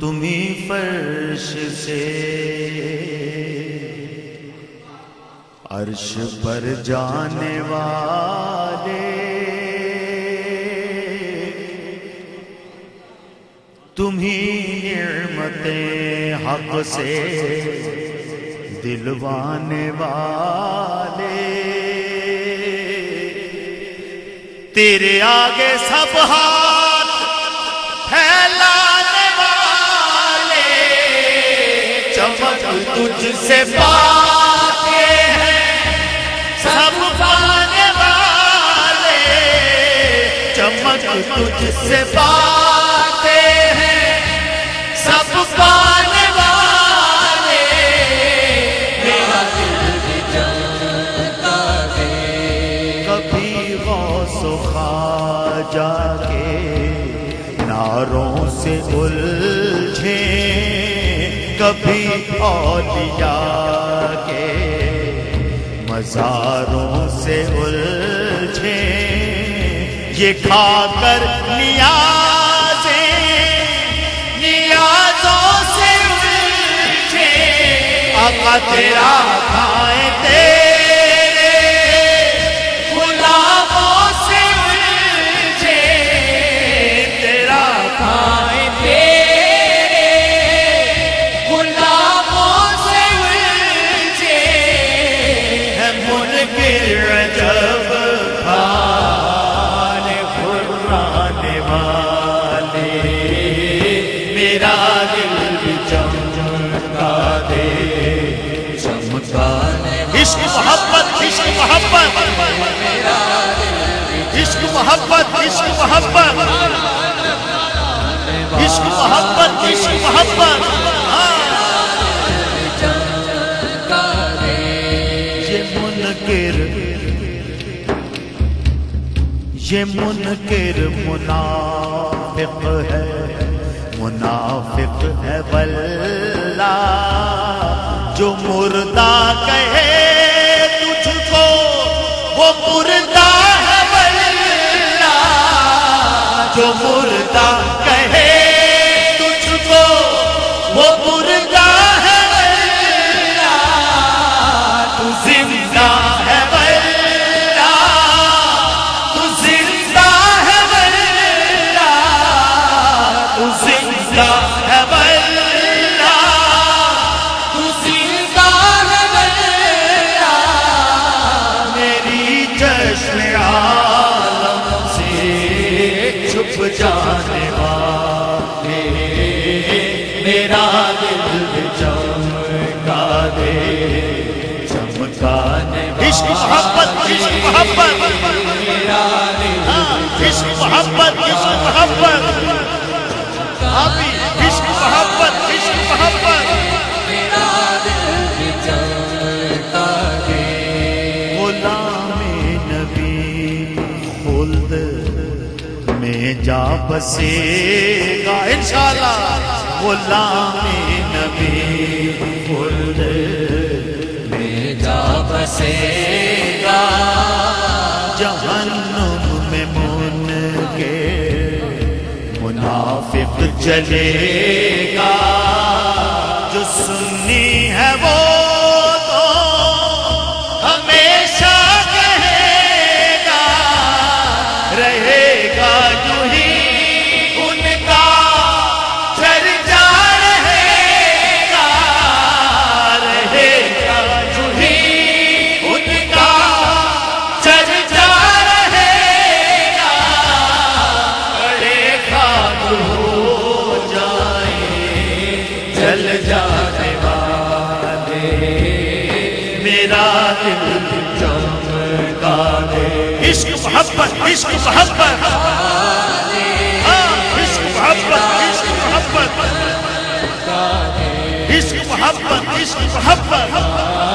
تمہیں فرش سے۔ عرش پر جانے والے۔ تمہیں نعمتیں حق سے دلوانے والے۔ تیرے آگے سب ہاتھ چمک تجھ سے پاتے ہیں، سب پانے والے۔ چمک تجھ سے پاتے ہیں، سب پانے والے۔ میرا کبھی غوث و خواجہ کے ناروں سے الجھے۔ کبھی اولیاء کے مزاروں سے الجھے۔ یہ کھا کر نیازیں نیازوں سے الجھے۔ آقا تیرا کھائے۔ محبت۔ عشق محبت عشق محبت۔ عشق محبت عشق محبت۔ یہ منکر یہ منکر منافق ہے۔ منافق ہے واللہ جو مردہ کہے جو مردہ کہے، تجھ کو وہ مردہ ہے واللہ تو زندہ ہے واللہ تو زندہ ہے واللہ تو زندہ ہے واللہ تو زندہ ہے واللہ میری جشن عالم جانے والے میرا دل چمکا دے چمکانے عشق محبت عشق محبت۔ عشق محبت عشق محبت۔ ابھی جا بسے گا۔ انشاءاللہ غلام نبی خلد۔ میں جا بسے گا۔ جہنم میں من کے منافق چلے گا۔ جو سنی ہے وہ جل جانے والے۔ میرا دل چمکا دے ہاں، عشق محبت عشق محبت۔ عشق محبت عشق محبت۔ عشق محبت عشق محبت۔